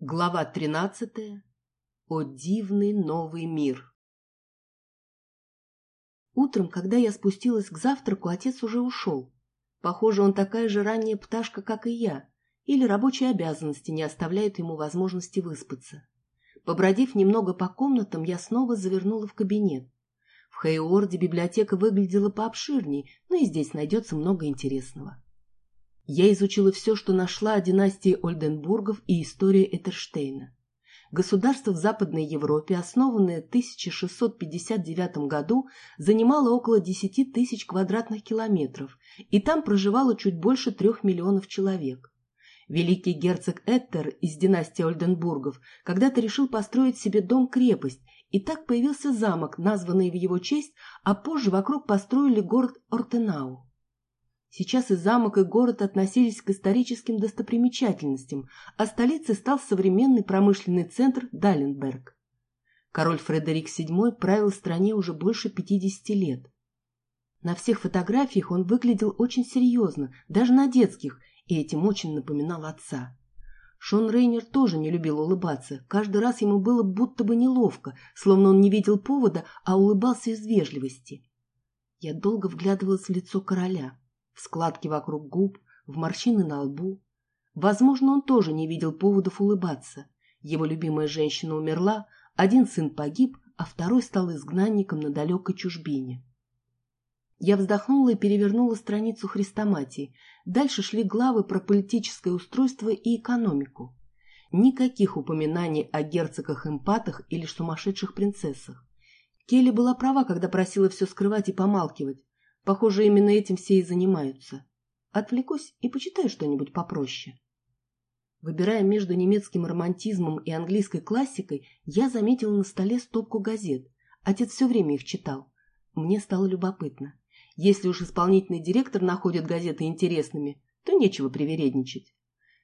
Глава тринадцатая. О дивный новый мир. Утром, когда я спустилась к завтраку, отец уже ушел. Похоже, он такая же ранняя пташка, как и я, или рабочие обязанности не оставляют ему возможности выспаться. Побродив немного по комнатам, я снова завернула в кабинет. В Хейорде библиотека выглядела пообширней, но и здесь найдется много интересного. Я изучила все, что нашла о династии Ольденбургов и истории Этерштейна. Государство в Западной Европе, основанное в 1659 году, занимало около 10 тысяч квадратных километров, и там проживало чуть больше трех миллионов человек. Великий герцог Эттер из династии Ольденбургов когда-то решил построить себе дом-крепость, и так появился замок, названный в его честь, а позже вокруг построили город Ортенау. Сейчас и замок, и город относились к историческим достопримечательностям, а столицей стал современный промышленный центр Даленберг. Король Фредерик VII правил стране уже больше 50 лет. На всех фотографиях он выглядел очень серьезно, даже на детских, и этим очень напоминал отца. Шон Рейнер тоже не любил улыбаться. Каждый раз ему было будто бы неловко, словно он не видел повода, а улыбался из вежливости. Я долго вглядывалась в лицо короля в складки вокруг губ, в морщины на лбу. Возможно, он тоже не видел поводов улыбаться. Его любимая женщина умерла, один сын погиб, а второй стал изгнанником на далекой чужбине. Я вздохнула и перевернула страницу хрестоматии. Дальше шли главы про политическое устройство и экономику. Никаких упоминаний о герцогах-эмпатах или сумасшедших принцессах. Келли была права, когда просила все скрывать и помалкивать. Похоже, именно этим все и занимаются. Отвлекусь и почитаю что-нибудь попроще. Выбирая между немецким романтизмом и английской классикой, я заметила на столе стопку газет. Отец все время их читал. Мне стало любопытно. Если уж исполнительный директор находит газеты интересными, то нечего привередничать.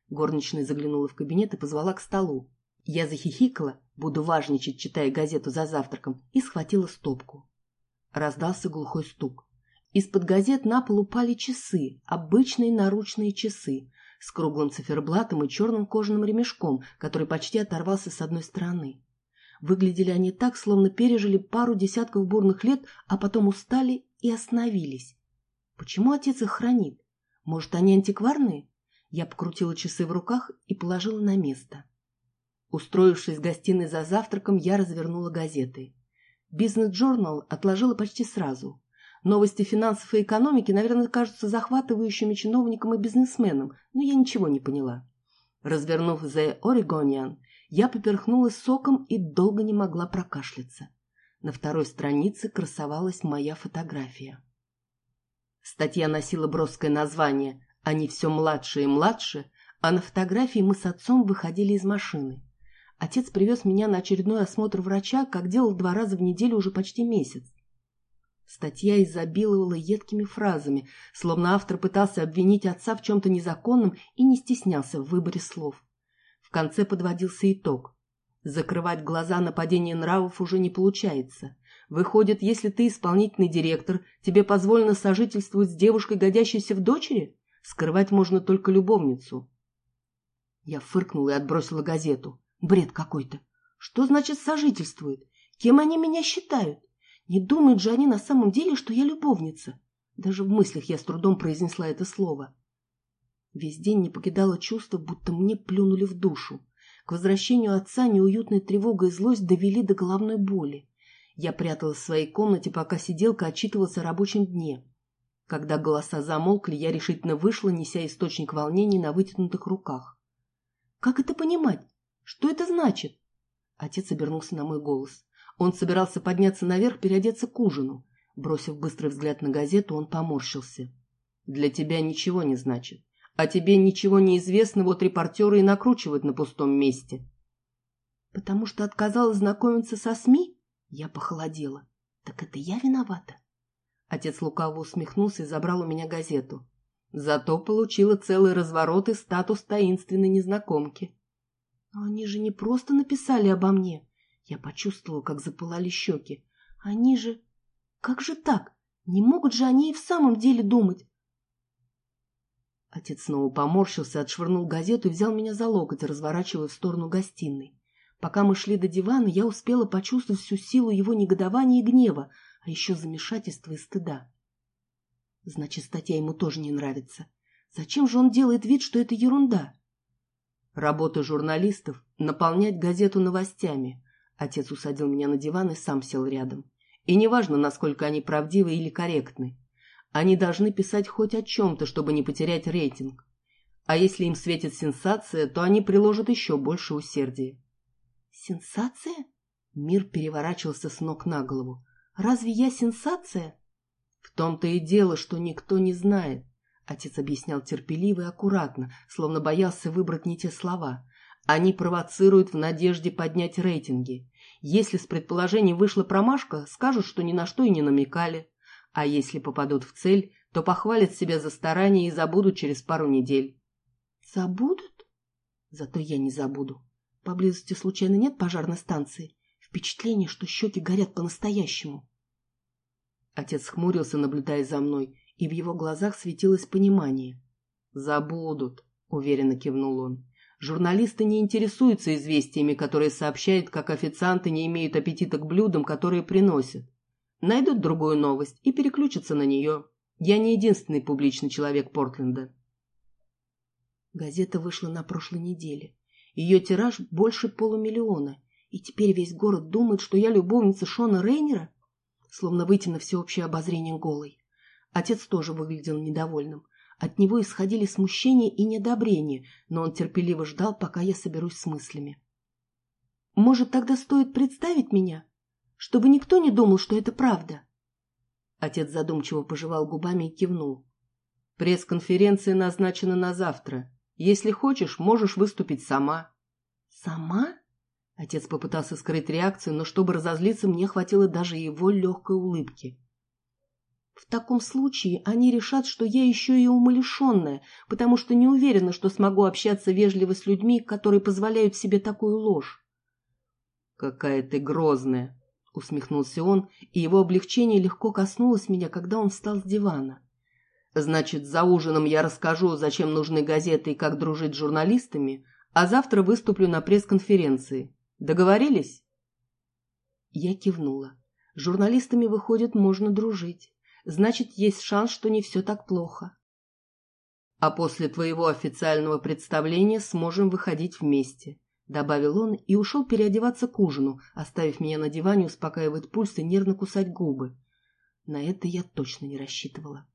Горничная заглянула в кабинет и позвала к столу. Я захихикала, буду важничать, читая газету за завтраком, и схватила стопку. Раздался глухой стук. Из-под газет на пол упали часы, обычные наручные часы, с круглым циферблатом и черным кожаным ремешком, который почти оторвался с одной стороны. Выглядели они так, словно пережили пару десятков бурных лет, а потом устали и остановились. Почему отец их хранит? Может, они антикварные? Я покрутила часы в руках и положила на место. Устроившись в гостиной за завтраком, я развернула газеты. Бизнес-журнал отложила почти сразу. Новости финансов и экономики, наверное, кажутся захватывающими чиновникам и бизнесменам, но я ничего не поняла. Развернув The Oregonian, я поперхнулась соком и долго не могла прокашляться. На второй странице красовалась моя фотография. Статья носила броское название «Они все младше и младше», а на фотографии мы с отцом выходили из машины. Отец привез меня на очередной осмотр врача, как делал два раза в неделю уже почти месяц. Статья изобиловала едкими фразами, словно автор пытался обвинить отца в чем-то незаконном и не стеснялся в выборе слов. В конце подводился итог. Закрывать глаза на падение нравов уже не получается. Выходит, если ты исполнительный директор, тебе позволено сожительствовать с девушкой, годящейся в дочери? Скрывать можно только любовницу. Я фыркнула и отбросила газету. Бред какой-то. Что значит сожительствует? Кем они меня считают? Не думают же они на самом деле, что я любовница. Даже в мыслях я с трудом произнесла это слово. Весь день не покидало чувство, будто мне плюнули в душу. К возвращению отца неуютная тревога и злость довели до головной боли. Я пряталась в своей комнате, пока сиделка отчитывалась о рабочем дне. Когда голоса замолкли, я решительно вышла, неся источник волнений на вытянутых руках. «Как это понимать? Что это значит?» Отец обернулся на мой голос. Он собирался подняться наверх, переодеться к ужину. Бросив быстрый взгляд на газету, он поморщился. «Для тебя ничего не значит. А тебе ничего не известно, вот репортеры и накручивают на пустом месте». «Потому что отказалась знакомиться со СМИ?» Я похолодела. «Так это я виновата?» Отец лукаво усмехнулся и забрал у меня газету. Зато получила целый разворот и статус таинственной незнакомки. «Но они же не просто написали обо мне. Я почувствовала, как запылали щеки. Они же... Как же так? Не могут же они и в самом деле думать? Отец снова поморщился, отшвырнул газету и взял меня за локоть, разворачивая в сторону гостиной. Пока мы шли до дивана, я успела почувствовать всю силу его негодования и гнева, а еще замешательства и стыда. Значит, статья ему тоже не нравится. Зачем же он делает вид, что это ерунда? Работа журналистов — наполнять газету новостями. Отец усадил меня на диван и сам сел рядом. И неважно, насколько они правдивы или корректны. Они должны писать хоть о чем-то, чтобы не потерять рейтинг. А если им светит сенсация, то они приложат еще больше усердия. Сенсация? Мир переворачивался с ног на голову. Разве я сенсация? В том-то и дело, что никто не знает. Отец объяснял терпеливо и аккуратно, словно боялся выбрать не те слова. Они провоцируют в надежде поднять рейтинги. Если с предположений вышла промашка, скажут, что ни на что и не намекали. А если попадут в цель, то похвалят себя за старание и забудут через пару недель. Забудут? Зато я не забуду. Поблизости случайно нет пожарной станции? Впечатление, что щеки горят по-настоящему. Отец хмурился, наблюдая за мной, и в его глазах светилось понимание. «Забудут», — уверенно кивнул он. «Журналисты не интересуются известиями, которые сообщают, как официанты не имеют аппетита к блюдам, которые приносят найдут другую новость и переключатся на нее. Я не единственный публичный человек Портленда. Газета вышла на прошлой неделе. Ее тираж больше полумиллиона, и теперь весь город думает, что я любовница Шона Рейнера, словно выйти на всеобщее обозрение голой. Отец тоже выглядел недовольным. От него исходили смущение и неодобрение, но он терпеливо ждал, пока я соберусь с мыслями. «Может, тогда стоит представить меня?» чтобы никто не думал, что это правда. Отец задумчиво пожевал губами и кивнул. Пресс-конференция назначена на завтра. Если хочешь, можешь выступить сама. Сама? Отец попытался скрыть реакцию, но чтобы разозлиться, мне хватило даже его легкой улыбки. В таком случае они решат, что я еще и умалишенная, потому что не уверена, что смогу общаться вежливо с людьми, которые позволяют себе такую ложь. «Какая ты грозная!» усмехнулся он, и его облегчение легко коснулось меня, когда он встал с дивана. Значит, за ужином я расскажу, зачем нужны газеты и как дружить с журналистами, а завтра выступлю на пресс-конференции. Договорились? Я кивнула. С журналистами, выходит, можно дружить. Значит, есть шанс, что не все так плохо. А после твоего официального представления сможем выходить вместе. — добавил он и ушел переодеваться к ужину, оставив меня на диване успокаивать пульс и нервно кусать губы. На это я точно не рассчитывала.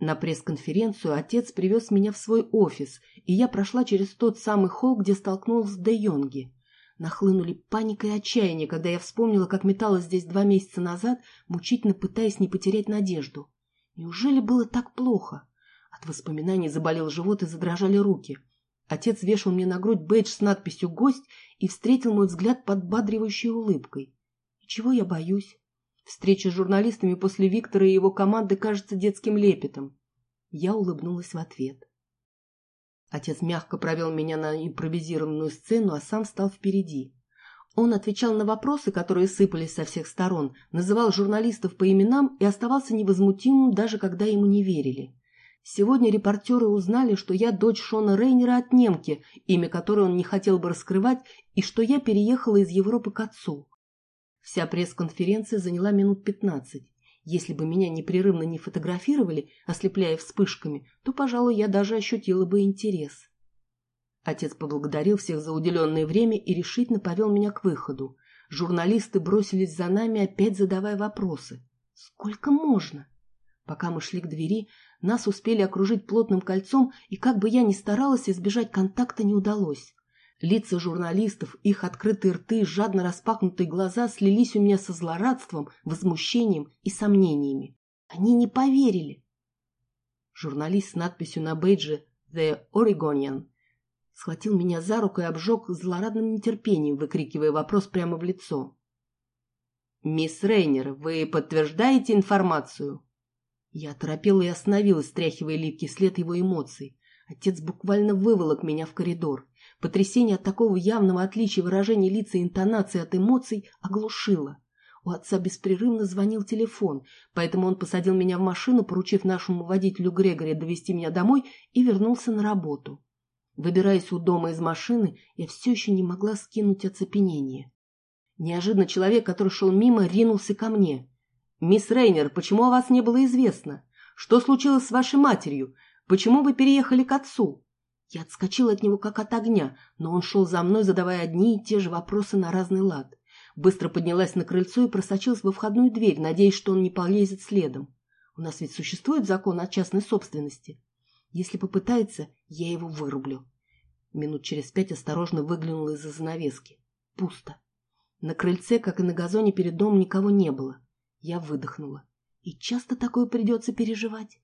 На пресс-конференцию отец привез меня в свой офис, и я прошла через тот самый холл, где столкнулась с Де Йонги. Нахлынули паника и отчаяние, когда я вспомнила, как металась здесь два месяца назад, мучительно пытаясь не потерять надежду. Неужели было так плохо? От воспоминаний заболел живот и задрожали руки — Отец вешал мне на грудь бейдж с надписью «Гость» и встретил мой взгляд подбадривающей улыбкой. И чего я боюсь? Встреча с журналистами после Виктора и его команды кажется детским лепетом. Я улыбнулась в ответ. Отец мягко провел меня на импровизированную сцену, а сам стал впереди. Он отвечал на вопросы, которые сыпались со всех сторон, называл журналистов по именам и оставался невозмутимым, даже когда ему не верили. Сегодня репортеры узнали, что я дочь Шона Рейнера от немки, имя которой он не хотел бы раскрывать, и что я переехала из Европы к отцу. Вся пресс-конференция заняла минут пятнадцать. Если бы меня непрерывно не фотографировали, ослепляя вспышками, то, пожалуй, я даже ощутила бы интерес. Отец поблагодарил всех за уделенное время и решительно повел меня к выходу. Журналисты бросились за нами, опять задавая вопросы. Сколько можно? Пока мы шли к двери, нас успели окружить плотным кольцом, и как бы я ни старалась, избежать контакта не удалось. Лица журналистов, их открытые рты, жадно распахнутые глаза слились у меня со злорадством, возмущением и сомнениями. Они не поверили. Журналист с надписью на бейдже «The Oregonian» схватил меня за руку и обжег злорадным нетерпением, выкрикивая вопрос прямо в лицо. «Мисс Рейнер, вы подтверждаете информацию?» Я оторопела и остановилась, стряхивая липкий след его эмоций. Отец буквально выволок меня в коридор. Потрясение от такого явного отличия выражения лица и интонации от эмоций оглушило. У отца беспрерывно звонил телефон, поэтому он посадил меня в машину, поручив нашему водителю Грегори довести меня домой и вернулся на работу. Выбираясь у дома из машины, я все еще не могла скинуть оцепенение. Неожиданно человек, который шел мимо, ринулся ко мне. «Мисс Рейнер, почему о вас не было известно? Что случилось с вашей матерью? Почему вы переехали к отцу?» Я отскочила от него как от огня, но он шел за мной, задавая одни и те же вопросы на разный лад. Быстро поднялась на крыльцо и просочилась во входную дверь, надеясь, что он не полезет следом. У нас ведь существует закон о частной собственности. Если попытается, я его вырублю. Минут через пять осторожно выглянула из-за занавески. Пусто. На крыльце, как и на газоне перед домом, никого не было. Я выдохнула. И часто такое придется переживать?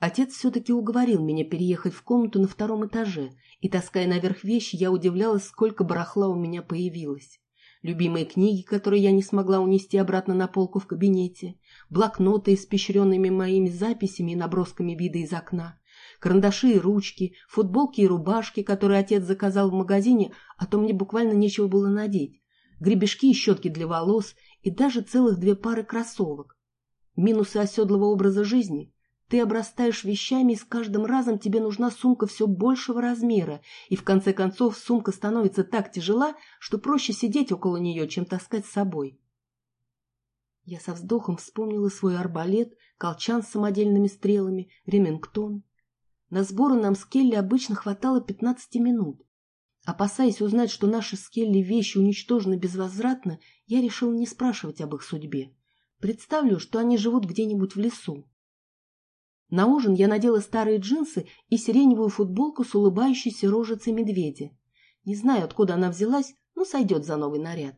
Отец все-таки уговорил меня переехать в комнату на втором этаже, и, таская наверх вещи, я удивлялась, сколько барахла у меня появилось. Любимые книги, которые я не смогла унести обратно на полку в кабинете, блокноты, испещренными моими записями и набросками вида из окна, карандаши и ручки, футболки и рубашки, которые отец заказал в магазине, а то мне буквально нечего было надеть, гребешки и щетки для волос и даже целых две пары кроссовок. Минусы оседлого образа жизни ты обрастаешь вещами, и с каждым разом тебе нужна сумка все большего размера, и в конце концов сумка становится так тяжела, что проще сидеть около нее, чем таскать с собой. Я со вздохом вспомнила свой арбалет, колчан с самодельными стрелами, ремингтон. На сборы нам с Келли обычно хватало пятнадцати минут. Опасаясь узнать, что наши с Келли вещи уничтожены безвозвратно, я решила не спрашивать об их судьбе. Представлю, что они живут где-нибудь в лесу. На ужин я надела старые джинсы и сиреневую футболку с улыбающейся рожицей медведя. Не знаю, откуда она взялась, но сойдет за новый наряд.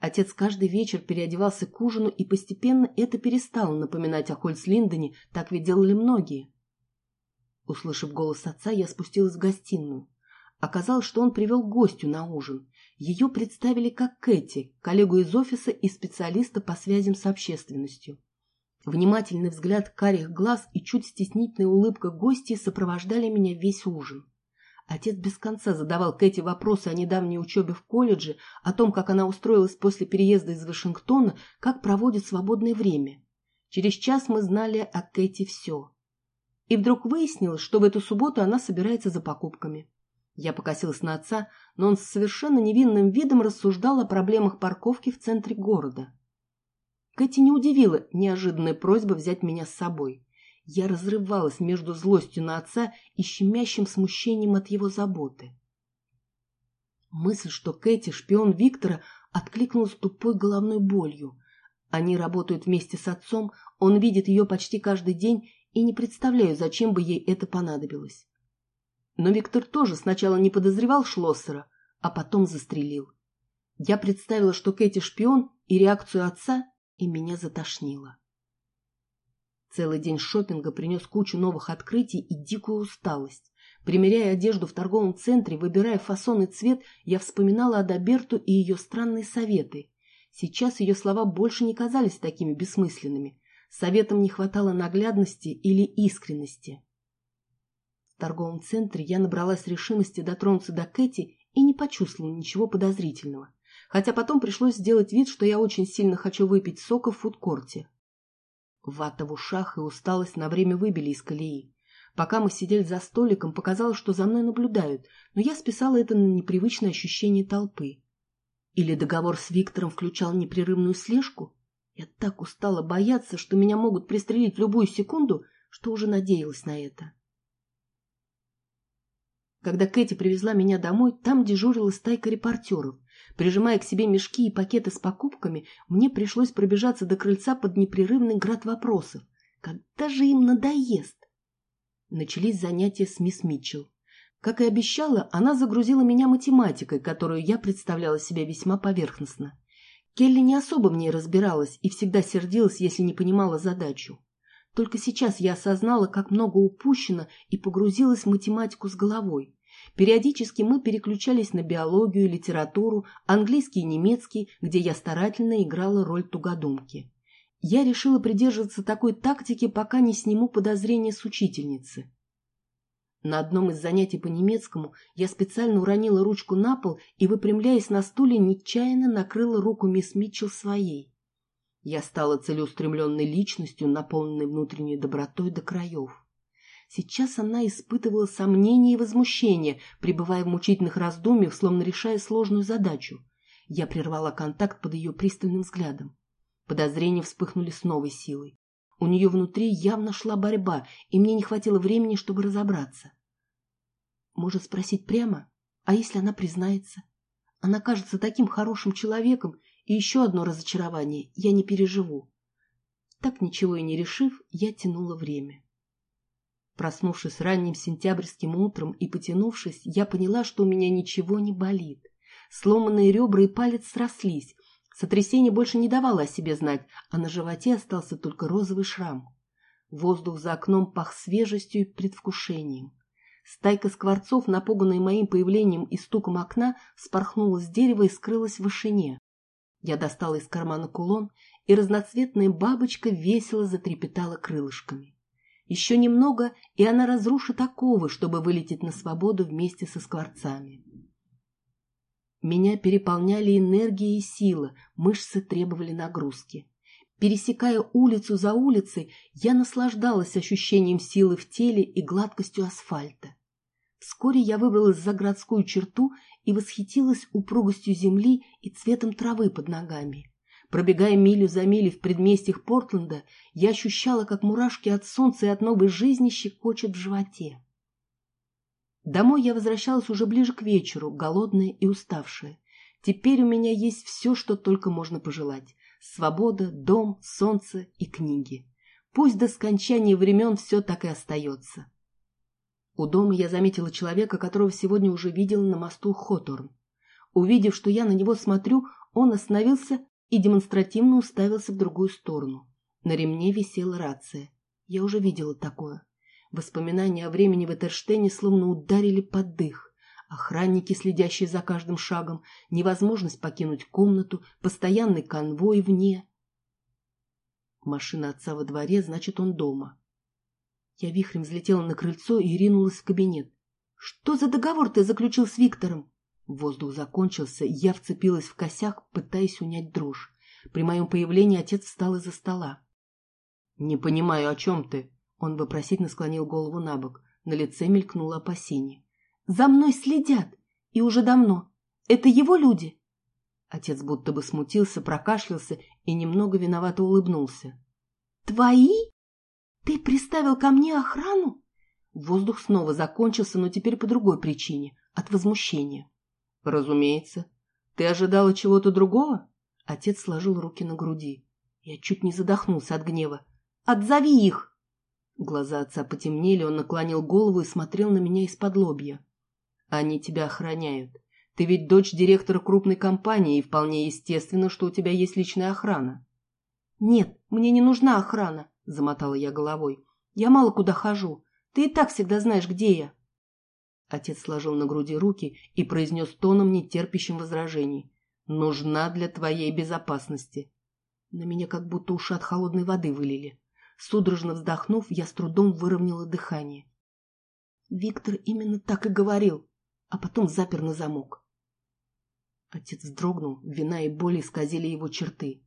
Отец каждый вечер переодевался к ужину, и постепенно это перестало напоминать о Хольцлиндене, так ведь делали многие. Услышав голос отца, я спустилась в гостиную. Оказалось, что он привел гостю на ужин. Ее представили как Кэти, коллегу из офиса и специалиста по связям с общественностью. Внимательный взгляд карих глаз и чуть стеснительная улыбка гостей сопровождали меня весь ужин. Отец без конца задавал Кэти вопросы о недавней учебе в колледже, о том, как она устроилась после переезда из Вашингтона, как проводит свободное время. Через час мы знали о Кэти все. И вдруг выяснилось, что в эту субботу она собирается за покупками. Я покосилась на отца, но он с совершенно невинным видом рассуждал о проблемах парковки в центре города. Кэти не удивила неожиданная просьба взять меня с собой. Я разрывалась между злостью на отца и щемящим смущением от его заботы. Мысль, что Кэти – шпион Виктора, откликнулась тупой головной болью. Они работают вместе с отцом, он видит ее почти каждый день, и не представляю, зачем бы ей это понадобилось. Но Виктор тоже сначала не подозревал Шлоссера, а потом застрелил. Я представила, что Кэти шпион, и реакцию отца, и меня затошнило. Целый день шопинга принес кучу новых открытий и дикую усталость. Примеряя одежду в торговом центре, выбирая фасон и цвет, я вспоминала о Доберту и ее странные советы. Сейчас ее слова больше не казались такими бессмысленными. Советам не хватало наглядности или искренности. В торговом центре я набралась решимости дотронуться до Кэти и не почувствовала ничего подозрительного хотя потом пришлось сделать вид, что я очень сильно хочу выпить сока в фудкорте. Вата в ушах и усталость на время выбили из колеи. Пока мы сидели за столиком, показалось, что за мной наблюдают, но я списала это на непривычное ощущение толпы. Или договор с Виктором включал непрерывную слежку? Я так устала бояться, что меня могут пристрелить в любую секунду, что уже надеялась на это. Когда Кэти привезла меня домой, там дежурила стайка репортеров. Прижимая к себе мешки и пакеты с покупками, мне пришлось пробежаться до крыльца под непрерывный град вопросов. Когда же им надоест? Начались занятия с мисс Митчелл. Как и обещала, она загрузила меня математикой, которую я представляла себе весьма поверхностно. Келли не особо в ней разбиралась и всегда сердилась, если не понимала задачу. Только сейчас я осознала, как много упущено, и погрузилась в математику с головой. Периодически мы переключались на биологию, литературу, английский и немецкий, где я старательно играла роль тугодумки. Я решила придерживаться такой тактики, пока не сниму подозрения с учительницы. На одном из занятий по немецкому я специально уронила ручку на пол и, выпрямляясь на стуле, нечаянно накрыла руку мисс Митчелл своей. Я стала целеустремленной личностью, наполненной внутренней добротой до краев. Сейчас она испытывала сомнения и возмущение, пребывая в мучительных раздумьях, словно решая сложную задачу. Я прервала контакт под ее пристальным взглядом. Подозрения вспыхнули с новой силой. У нее внутри явно шла борьба, и мне не хватило времени, чтобы разобраться. Может спросить прямо, а если она признается? Она кажется таким хорошим человеком, и еще одно разочарование я не переживу. Так ничего и не решив, я тянула время. Проснувшись ранним сентябрьским утром и потянувшись, я поняла, что у меня ничего не болит. Сломанные ребра и палец срослись. Сотрясение больше не давало о себе знать, а на животе остался только розовый шрам. Воздух за окном пах свежестью и предвкушением. Стайка скворцов, напуганная моим появлением и стуком окна, спорхнула с дерева и скрылась в вышине. Я достала из кармана кулон, и разноцветная бабочка весело затрепетала крылышками. Еще немного, и она разрушит оковы, чтобы вылететь на свободу вместе со скворцами. Меня переполняли энергия и сила, мышцы требовали нагрузки. Пересекая улицу за улицей, я наслаждалась ощущением силы в теле и гладкостью асфальта. Вскоре я выбралась за городскую черту и восхитилась упругостью земли и цветом травы под ногами. Пробегая милю за милей в предместьях Портленда, я ощущала, как мурашки от солнца и от новой жизни щекочут в животе. Домой я возвращалась уже ближе к вечеру, голодная и уставшая. Теперь у меня есть все, что только можно пожелать. Свобода, дом, солнце и книги. Пусть до скончания времен все так и остается. У дома я заметила человека, которого сегодня уже видела на мосту Хоторн. Увидев, что я на него смотрю, он остановился и демонстративно уставился в другую сторону. На ремне висела рация. Я уже видела такое. Воспоминания о времени в Этерштейне словно ударили под дых. Охранники, следящие за каждым шагом, невозможность покинуть комнату, постоянный конвой вне. Машина отца во дворе, значит, он дома. Я вихрем взлетела на крыльцо и ринулась в кабинет. «Что за договор ты заключил с Виктором?» Воздух закончился, я вцепилась в косяк, пытаясь унять дрожь. При моем появлении отец встал из-за стола. «Не понимаю, о чем ты?» Он вопросительно склонил голову на бок. На лице мелькнуло опасение. «За мной следят! И уже давно! Это его люди!» Отец будто бы смутился, прокашлялся и немного виновато улыбнулся. «Твои?» «Ты приставил ко мне охрану?» Воздух снова закончился, но теперь по другой причине – от возмущения. «Разумеется. Ты ожидала чего-то другого?» Отец сложил руки на груди. Я чуть не задохнулся от гнева. «Отзови их!» Глаза отца потемнели, он наклонил голову и смотрел на меня из-под лобья. «Они тебя охраняют. Ты ведь дочь директора крупной компании, и вполне естественно, что у тебя есть личная охрана». «Нет, мне не нужна охрана замотала я головой. Я мало куда хожу. Ты и так всегда знаешь, где я. Отец сложил на груди руки и произнес тоном, нетерпящим возражений. «Нужна для твоей безопасности». На меня как будто уши от холодной воды вылили. Судорожно вздохнув, я с трудом выровняла дыхание. Виктор именно так и говорил, а потом запер на замок. Отец вздрогнул, вина и боль исказили его черты.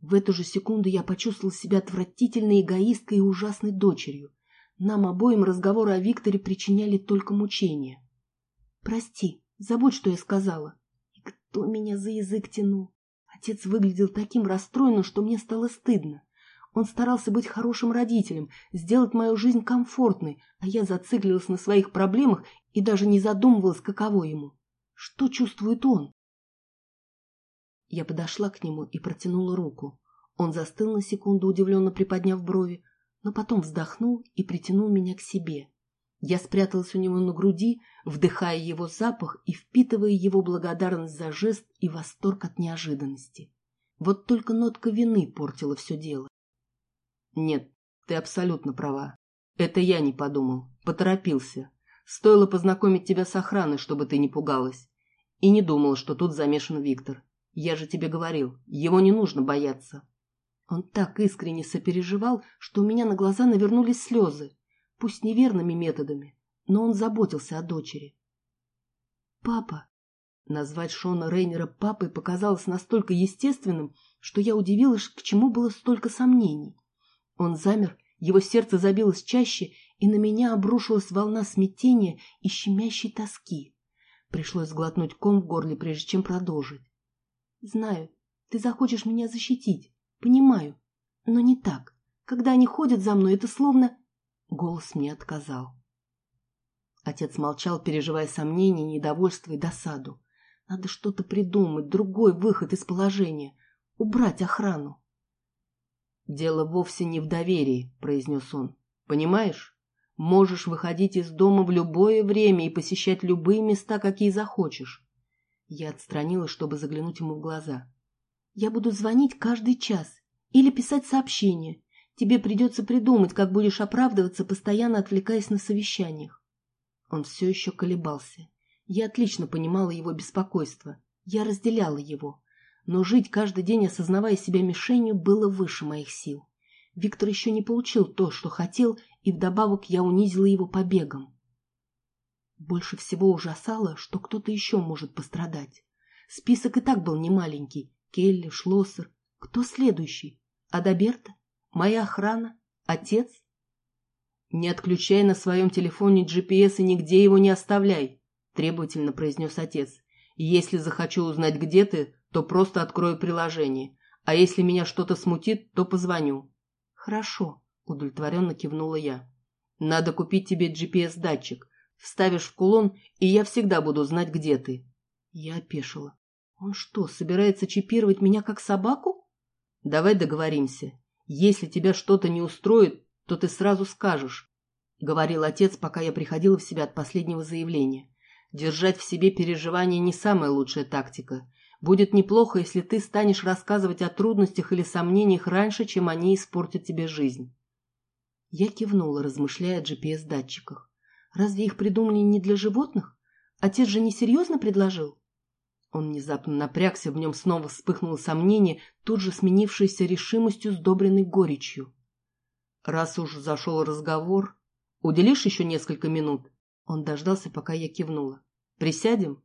В эту же секунду я почувствовал себя отвратительной эгоисткой и ужасной дочерью. Нам обоим разговоры о Викторе причиняли только мучения. «Прости, забудь, что я сказала». И кто меня за язык тянул? Отец выглядел таким расстроенным, что мне стало стыдно. Он старался быть хорошим родителем, сделать мою жизнь комфортной, а я зациклилась на своих проблемах и даже не задумывалась, каково ему. Что чувствует он? Я подошла к нему и протянула руку. Он застыл на секунду, удивленно приподняв брови, но потом вздохнул и притянул меня к себе. Я спряталась у него на груди, вдыхая его запах и впитывая его благодарность за жест и восторг от неожиданности. Вот только нотка вины портила все дело. Нет, ты абсолютно права. Это я не подумал, поторопился. Стоило познакомить тебя с охраной, чтобы ты не пугалась. И не думал, что тут замешан Виктор. Я же тебе говорил, его не нужно бояться. Он так искренне сопереживал, что у меня на глаза навернулись слезы. Пусть неверными методами, но он заботился о дочери. «Папа!» Назвать Шона Рейнера папой показалось настолько естественным, что я удивилась, к чему было столько сомнений. Он замер, его сердце забилось чаще, и на меня обрушилась волна смятения и щемящей тоски. Пришлось сглотнуть ком в горле, прежде чем продолжить. «Знаю, ты захочешь меня защитить, понимаю, но не так. Когда они ходят за мной, это словно...» Голос мне отказал. Отец молчал, переживая сомнения, недовольство и досаду. Надо что-то придумать, другой выход из положения. Убрать охрану. «Дело вовсе не в доверии», — произнес он. «Понимаешь? Можешь выходить из дома в любое время и посещать любые места, какие захочешь». Я отстранилась, чтобы заглянуть ему в глаза. «Я буду звонить каждый час или писать сообщения. Тебе придется придумать, как будешь оправдываться, постоянно отвлекаясь на совещаниях». Он все еще колебался. Я отлично понимала его беспокойство. Я разделяла его. Но жить каждый день, осознавая себя мишенью, было выше моих сил. Виктор еще не получил то, что хотел, и вдобавок я унизила его побегом. Больше всего ужасало, что кто-то еще может пострадать. Список и так был немаленький. Келли, Шлоссер. Кто следующий? Адаберта? Моя охрана? Отец? Не отключай на своем телефоне GPS и нигде его не оставляй требовательно произнес отец. «Если захочу узнать, где ты, то просто открою приложение. А если меня что-то смутит, то позвоню». «Хорошо», — удовлетворенно кивнула я. «Надо купить тебе GPS-датчик. Вставишь в кулон, и я всегда буду знать, где ты». Я опешила. «Он что, собирается чипировать меня как собаку?» «Давай договоримся. Если тебя что-то не устроит, то ты сразу скажешь», — говорил отец, пока я приходила в себя от последнего заявления. Держать в себе переживания не самая лучшая тактика. Будет неплохо, если ты станешь рассказывать о трудностях или сомнениях раньше, чем они испортят тебе жизнь. Я кивнула, размышляя о GPS-датчиках. Разве их придумали не для животных? Отец же несерьезно предложил? Он внезапно напрягся, в нем снова вспыхнуло сомнение, тут же сменившееся решимостью, сдобренной горечью. Раз уж зашел разговор, уделишь еще несколько минут? Он дождался, пока я кивнула. «Присядем?»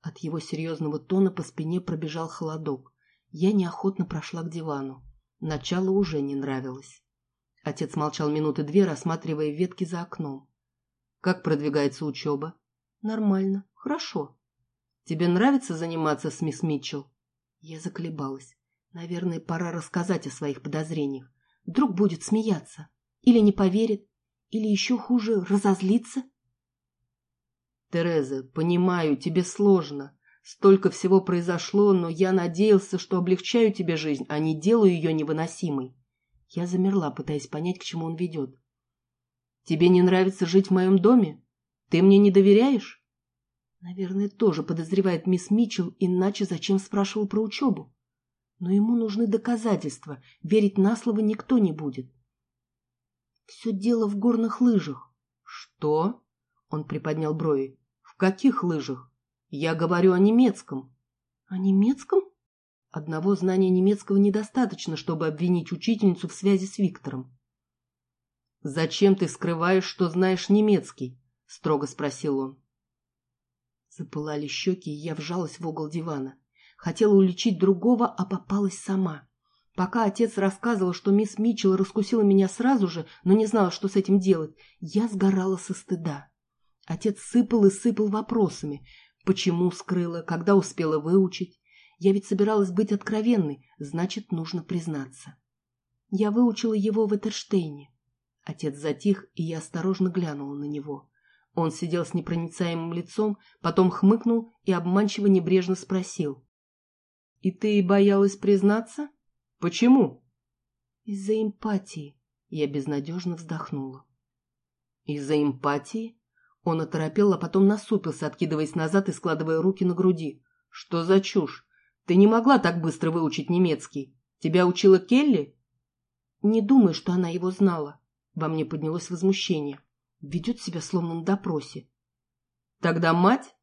От его серьезного тона по спине пробежал холодок. Я неохотно прошла к дивану. Начало уже не нравилось. Отец молчал минуты две, рассматривая ветки за окном. «Как продвигается учеба?» «Нормально. Хорошо. Тебе нравится заниматься с мисс Митчелл?» Я заколебалась. Наверное, пора рассказать о своих подозрениях. Вдруг будет смеяться. Или не поверит. Или еще хуже, разозлиться. Тереза, понимаю, тебе сложно. Столько всего произошло, но я надеялся, что облегчаю тебе жизнь, а не делаю ее невыносимой. Я замерла, пытаясь понять, к чему он ведет. Тебе не нравится жить в моем доме? Ты мне не доверяешь? Наверное, тоже подозревает мисс Митчелл, иначе зачем спрашивал про учебу? Но ему нужны доказательства, верить на слово никто не будет. Все дело в горных лыжах. Что? Он приподнял брови каких лыжах? Я говорю о немецком. О немецком? Одного знания немецкого недостаточно, чтобы обвинить учительницу в связи с Виктором. «Зачем ты скрываешь, что знаешь немецкий?» — строго спросил он. Запылали щеки, и я вжалась в угол дивана. Хотела уличить другого, а попалась сама. Пока отец рассказывал, что мисс Митчелл раскусила меня сразу же, но не знала, что с этим делать, я сгорала со стыда. Отец сыпал и сыпал вопросами. Почему скрыла, когда успела выучить? Я ведь собиралась быть откровенной, значит, нужно признаться. Я выучила его в Этерштейне. Отец затих, и я осторожно глянула на него. Он сидел с непроницаемым лицом, потом хмыкнул и обманчиво небрежно спросил. — И ты боялась признаться? Почему? — Из-за эмпатии. Я безнадежно вздохнула. — Из-за эмпатии? Он оторопел, а потом насупился, откидываясь назад и складывая руки на груди. «Что за чушь? Ты не могла так быстро выучить немецкий. Тебя учила Келли?» «Не думаю, что она его знала». Во мне поднялось возмущение. Ведет себя словно на допросе. «Тогда мать?»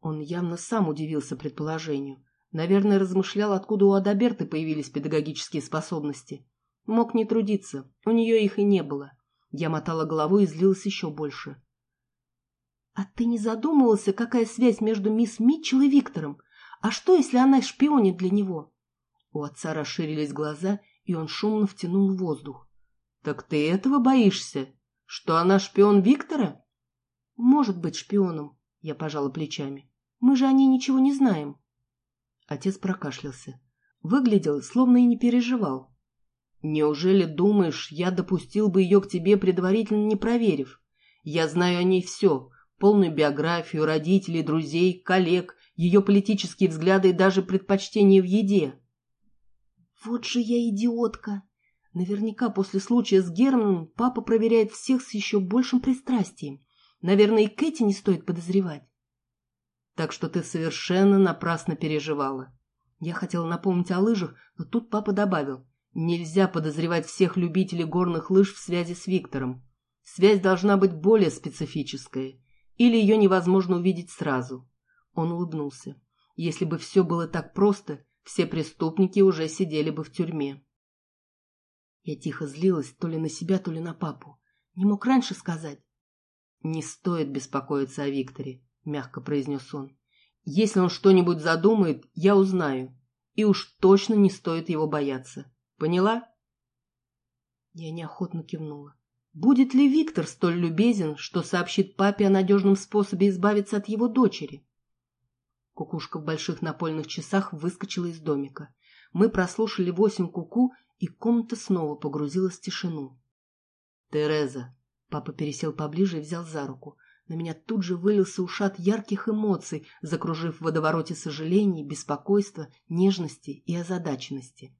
Он явно сам удивился предположению. Наверное, размышлял, откуда у Адаберты появились педагогические способности. Мог не трудиться, у нее их и не было. Я мотала головой и злилась еще больше. А ты не задумывался, какая связь между мисс Митчелл и Виктором? А что, если она шпионит для него? У отца расширились глаза, и он шумно втянул воздух. — Так ты этого боишься? Что она шпион Виктора? — Может быть шпионом, — я пожала плечами. — Мы же о ней ничего не знаем. Отец прокашлялся. Выглядел, словно и не переживал. — Неужели думаешь, я допустил бы ее к тебе, предварительно не проверив? Я знаю о ней все, полную биографию, родителей, друзей, коллег, ее политические взгляды и даже предпочтения в еде. Вот же я идиотка! Наверняка после случая с Германом папа проверяет всех с еще большим пристрастием. Наверное, и Кэти не стоит подозревать. Так что ты совершенно напрасно переживала. Я хотела напомнить о лыжах, но тут папа добавил. Нельзя подозревать всех любителей горных лыж в связи с Виктором. Связь должна быть более специфическая или ее невозможно увидеть сразу. Он улыбнулся. Если бы все было так просто, все преступники уже сидели бы в тюрьме. Я тихо злилась то ли на себя, то ли на папу. Не мог раньше сказать. «Не стоит беспокоиться о Викторе», — мягко произнес он. «Если он что-нибудь задумает, я узнаю. И уж точно не стоит его бояться. Поняла?» Я неохотно кивнула. Будет ли Виктор столь любезен, что сообщит папе о надежном способе избавиться от его дочери? Кукушка в больших напольных часах выскочила из домика. Мы прослушали восемь куку, и комната снова погрузилась в тишину. «Тереза!» Папа пересел поближе и взял за руку. На меня тут же вылился ушат ярких эмоций, закружив в водовороте сожалений, беспокойства, нежности и озадаченности.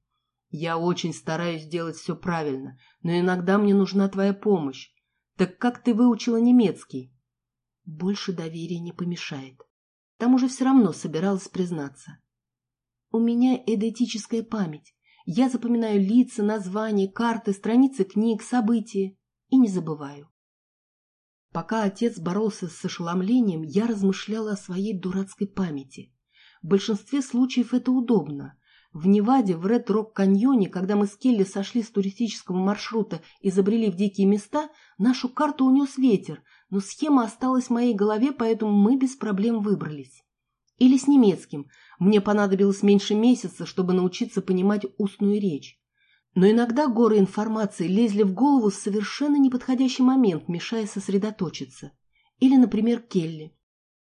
Я очень стараюсь делать все правильно, но иногда мне нужна твоя помощь. Так как ты выучила немецкий? Больше доверия не помешает. Там уже все равно собиралась признаться. У меня эдетическая память. Я запоминаю лица, названия, карты, страницы книг, события и не забываю. Пока отец боролся с ошеломлением, я размышляла о своей дурацкой памяти. В большинстве случаев это удобно. В Неваде, в Ред-Рок-каньоне, когда мы с Келли сошли с туристического маршрута и забрели в дикие места, нашу карту унес ветер, но схема осталась в моей голове, поэтому мы без проблем выбрались. Или с немецким. Мне понадобилось меньше месяца, чтобы научиться понимать устную речь. Но иногда горы информации лезли в голову в совершенно неподходящий момент, мешая сосредоточиться. Или, например, Келли.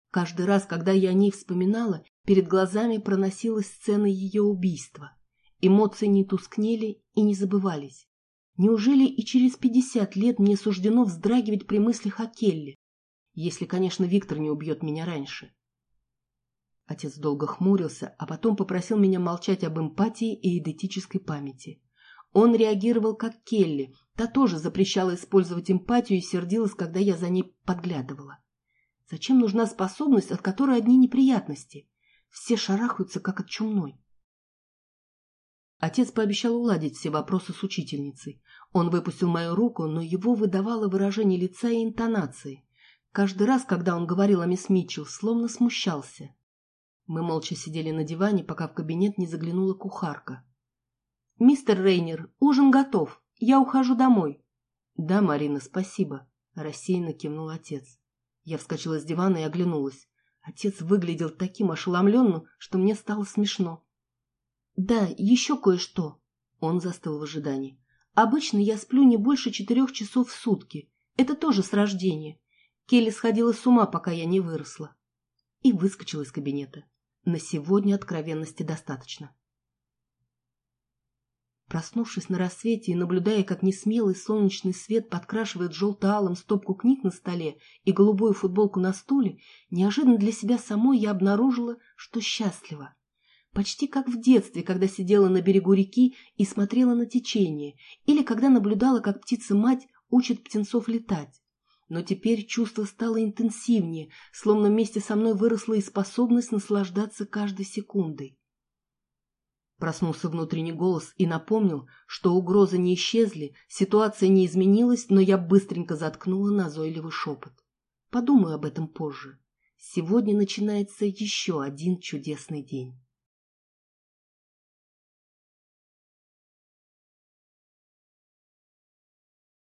Каждый раз, когда я о ней вспоминала, перед глазами проносилась сцена ее убийства. Эмоции не тускнели и не забывались. Неужели и через пятьдесят лет мне суждено вздрагивать при мыслях о Келли? Если, конечно, Виктор не убьет меня раньше. Отец долго хмурился, а потом попросил меня молчать об эмпатии и идентической памяти. Он реагировал как Келли, та тоже запрещала использовать эмпатию и сердилась, когда я за ней подглядывала. Зачем нужна способность, от которой одни неприятности? Все шарахаются, как от чумной. Отец пообещал уладить все вопросы с учительницей. Он выпустил мою руку, но его выдавало выражение лица и интонации. Каждый раз, когда он говорил о мисс Митчелл, словно смущался. Мы молча сидели на диване, пока в кабинет не заглянула кухарка. «Мистер Рейнер, ужин готов. Я ухожу домой». «Да, Марина, спасибо», – рассеянно кивнул отец. Я вскочила с дивана и оглянулась. Отец выглядел таким ошеломленным, что мне стало смешно. «Да, еще кое-что». Он застыл в ожидании. «Обычно я сплю не больше четырех часов в сутки. Это тоже с рождения. Келли сходила с ума, пока я не выросла». И выскочила из кабинета. На сегодня откровенности достаточно. Проснувшись на рассвете и наблюдая, как несмелый солнечный свет подкрашивает желто-алым стопку книг на столе и голубую футболку на стуле, неожиданно для себя самой я обнаружила, что счастлива. Почти как в детстве, когда сидела на берегу реки и смотрела на течение, или когда наблюдала, как птица-мать учит птенцов летать. Но теперь чувство стало интенсивнее, словно вместе со мной выросла и способность наслаждаться каждой секундой. Проснулся внутренний голос и напомнил, что угрозы не исчезли, ситуация не изменилась, но я быстренько заткнула назойливый шепот. Подумаю об этом позже. Сегодня начинается еще один чудесный день.